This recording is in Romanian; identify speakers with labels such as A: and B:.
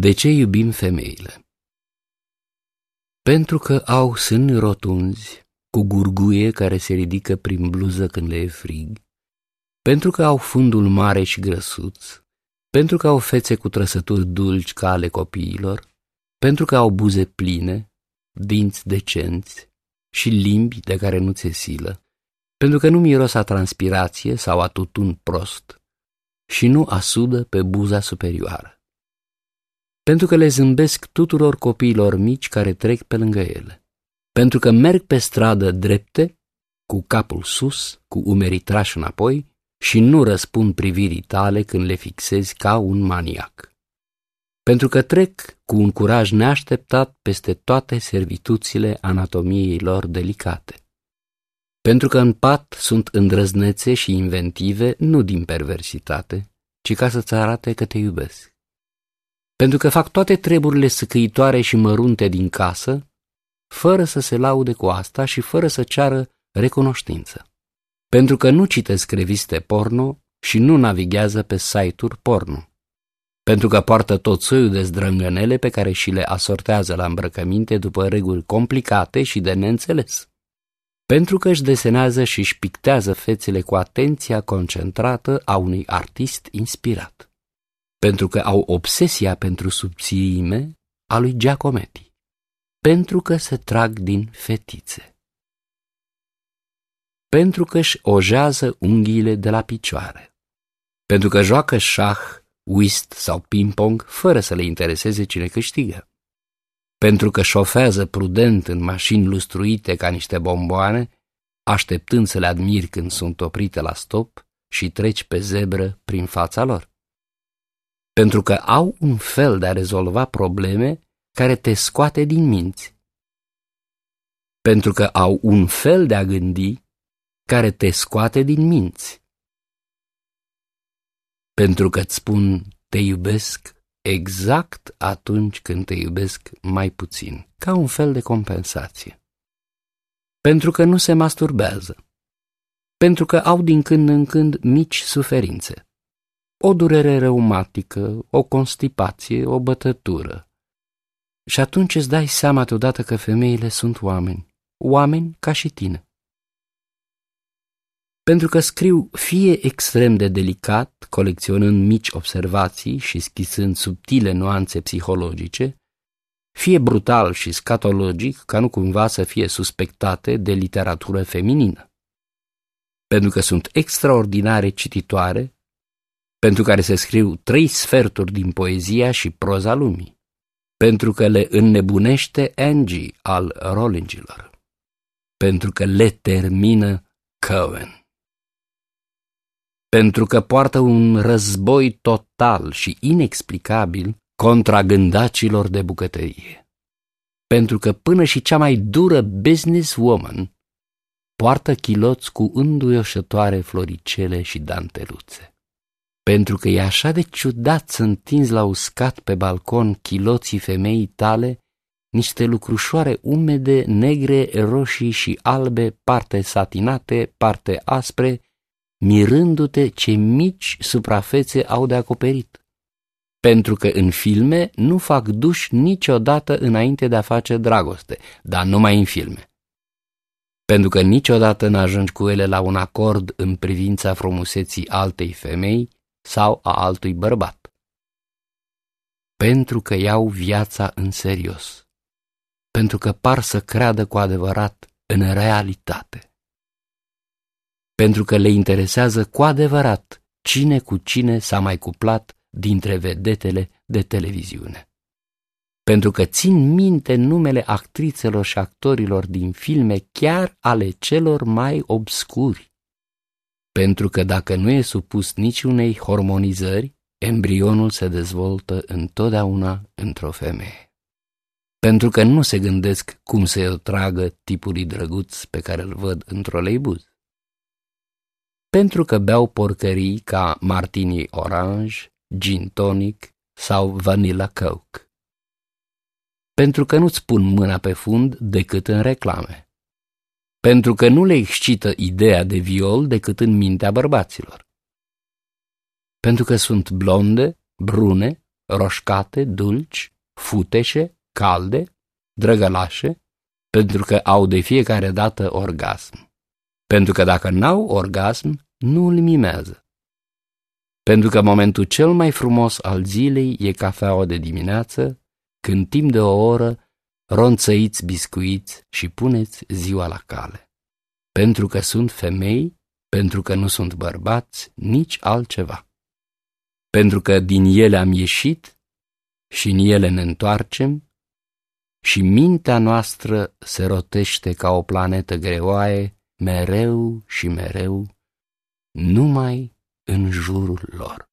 A: De ce iubim femeile? Pentru că au sâni rotunzi, cu gurguie care se ridică prin bluză când le e frig, pentru că au fundul mare și grăsuț, pentru că au fețe cu trăsături dulci ca ale copiilor, pentru că au buze pline, dinți decenți și limbi de care nu ți silă, pentru că nu miros a transpirație sau a tutun prost și nu asudă pe buza superioară pentru că le zâmbesc tuturor copiilor mici care trec pe lângă ele, pentru că merg pe stradă drepte, cu capul sus, cu umerii trași înapoi și nu răspund privirii tale când le fixezi ca un maniac. Pentru că trec cu un curaj neașteptat peste toate servituțile anatomiei lor delicate. Pentru că în pat sunt îndrăznețe și inventive nu din perversitate, ci ca să-ți arate că te iubesc pentru că fac toate treburile săcăitoare și mărunte din casă, fără să se laude cu asta și fără să ceară recunoștință. Pentru că nu citesc reviste porno și nu navighează pe site-uri porno. Pentru că poartă tot soiul de zdrângănele pe care și le asortează la îmbrăcăminte după reguli complicate și de neînțeles. Pentru că își desenează și își pictează fețele cu atenția concentrată a unui artist inspirat pentru că au obsesia pentru subțiime a lui Giacometti, pentru că se trag din fetițe, pentru că își ojează unghiile de la picioare, pentru că joacă șah, whist sau ping-pong fără să le intereseze cine câștigă, pentru că șofează prudent în mașini lustruite ca niște bomboane, așteptând să le admiri când sunt oprite la stop și treci pe zebră prin fața lor pentru că au un fel de a rezolva probleme care te scoate din minți. Pentru că au un fel de a gândi care te scoate din minți. Pentru că îți spun te iubesc exact atunci când te iubesc mai puțin, ca un fel de compensație. Pentru că nu se masturbează. Pentru că au din când în când mici suferințe o durere reumatică, o constipație, o bătătură. Și atunci îți dai seama deodată că femeile sunt oameni, oameni ca și tine. Pentru că scriu fie extrem de delicat, colecționând mici observații și schisând subtile nuanțe psihologice, fie brutal și scatologic, ca nu cumva să fie suspectate de literatură feminină. Pentru că sunt extraordinare cititoare pentru care se scriu trei sferturi din poezia și proza lumii, pentru că le înnebunește Angie al Rollingilor, pentru că le termină Cohen, pentru că poartă un război total și inexplicabil contra gândacilor de bucătărie, pentru că până și cea mai dură businesswoman poartă chiloți cu înduioșătoare floricele și danteluțe pentru că e așa de ciudat să întinzi la uscat pe balcon chiloții femeii tale niște lucrușoare umede, negre, roșii și albe, parte satinate, parte aspre, mirându-te ce mici suprafețe au de acoperit. Pentru că în filme nu fac duș niciodată înainte de a face dragoste, dar numai în filme. Pentru că niciodată n-ajungi cu ele la un acord în privința frumuseții altei femei, sau a altui bărbat. Pentru că iau viața în serios, pentru că par să creadă cu adevărat în realitate, pentru că le interesează cu adevărat cine cu cine s-a mai cuplat dintre vedetele de televiziune. Pentru că țin minte numele actrițelor și actorilor din filme chiar ale celor mai obscuri pentru că dacă nu e supus niciunei hormonizări, embrionul se dezvoltă întotdeauna într-o femeie. Pentru că nu se gândesc cum să-i o tragă tipului drăguț pe care îl văd într-o leibuz. Pentru că beau porcării ca martini orange, gin tonic sau vanilla coke. Pentru că nu-ți pun mâna pe fund decât în reclame pentru că nu le excită ideea de viol decât în mintea bărbaților. Pentru că sunt blonde, brune, roșcate, dulci, futeșe, calde, drăgălașe, pentru că au de fiecare dată orgasm. Pentru că dacă n-au orgasm, nu îl mimează. Pentru că momentul cel mai frumos al zilei e cafeaua de dimineață, când timp de o oră ronțăiți biscuiți și puneți ziua la cale. Pentru că sunt femei, pentru că nu sunt bărbați, nici altceva. Pentru că din ele am ieșit și în ele ne întoarcem și mintea noastră se rotește ca o planetă greoaie mereu și mereu numai în jurul lor.